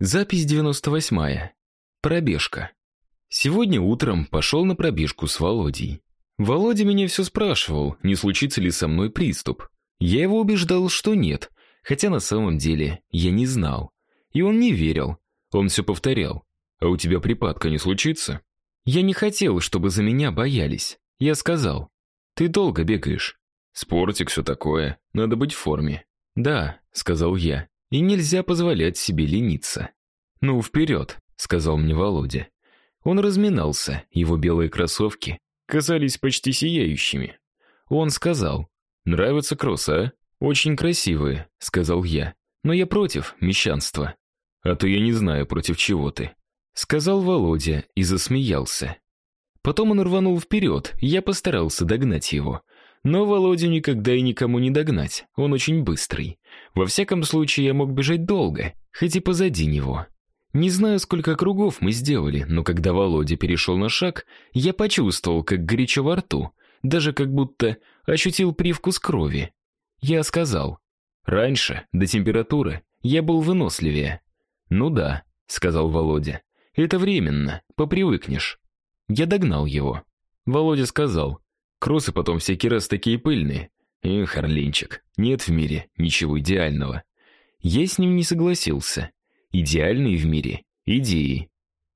Запись 98-я. Пробежка. Сегодня утром пошел на пробежку с Володей. Володя меня все спрашивал, не случится ли со мной приступ. Я его убеждал, что нет, хотя на самом деле я не знал. И он не верил. Он все повторял: "А у тебя припадка не случится?" Я не хотел, чтобы за меня боялись. Я сказал: "Ты долго бегаешь. Спортик все такое, надо быть в форме". "Да", сказал я и нельзя позволять себе лениться. Ну, вперед», — сказал мне Володя. Он разминался, его белые кроссовки казались почти сияющими. Он сказал: "Нравятся кроссы, а? Очень красивые", сказал я. "Но я против мещанства". "А то я не знаю, против чего ты", сказал Володя и засмеялся. Потом он рванул вперед, я постарался догнать его. Но Володю никогда и никому не догнать. Он очень быстрый. Во всяком случае, я мог бежать долго, хоть и позади него. Не знаю, сколько кругов мы сделали, но когда Володя перешел на шаг, я почувствовал, как горячо во рту, даже как будто ощутил привкус крови. Я сказал: "Раньше, до температуры, я был выносливее". "Ну да", сказал Володя. "Это временно, попривыкнешь". Я догнал его. Володя сказал: "Кроссы потом всякий раз такие пыльные. Эх, Орлинчик, нет в мире ничего идеального". Я с ним не согласился. Идеальные в мире идеи.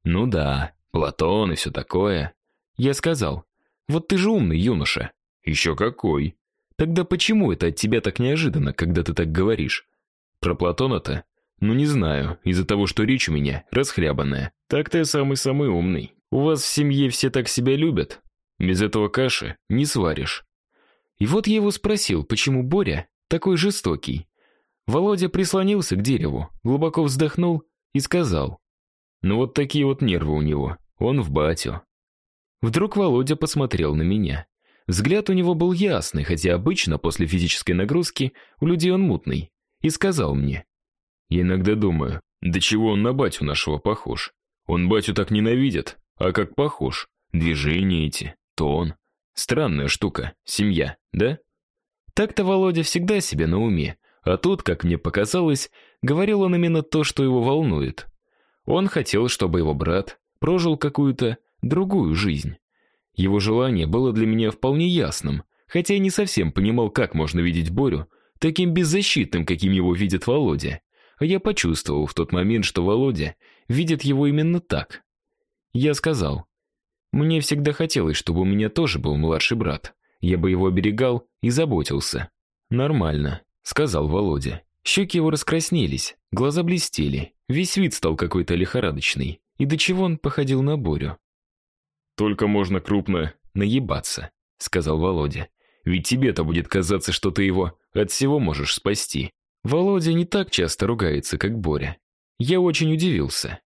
Ну да, Платон и все такое. Я сказал: "Вот ты же умный юноша". «Еще какой? Тогда почему это от тебя так неожиданно, когда ты так говоришь? Про Платона-то? Ну не знаю, из-за того, что речь у меня расхлябанная. Так-то я самый-самый умный. У вас в семье все так себя любят. Без этого каши не сваришь. И вот я его спросил, почему Боря такой жестокий. Володя прислонился к дереву, глубоко вздохнул и сказал: "Ну вот такие вот нервы у него. Он в батю". Вдруг Володя посмотрел на меня. Взгляд у него был ясный, хотя обычно после физической нагрузки у людей он мутный, и сказал мне: "Я иногда думаю, до чего он на батю нашего похож. Он батю так ненавидит, а как похож. Движения эти, тон. Странная штука, семья, да?" Так-то Володя всегда себе на уме, а тут, как мне показалось, говорил он именно то, что его волнует. Он хотел, чтобы его брат прожил какую-то другую жизнь. Его желание было для меня вполне ясным, хотя я не совсем понимал, как можно видеть Борю таким беззащитным, каким его видит Володя. А я почувствовал в тот момент, что Володя видит его именно так. Я сказал: "Мне всегда хотелось, чтобы у меня тоже был младший брат. Я бы его оберегал и заботился". Нормально сказал Володя. Щеки его раскраснелись, глаза блестели, весь вид стал какой-то лихорадочный. И до чего он походил на Борю. Только можно крупно наебаться, сказал Володя. Ведь тебе-то будет казаться, что ты его от всего можешь спасти. Володя не так часто ругается, как Боря. Я очень удивился.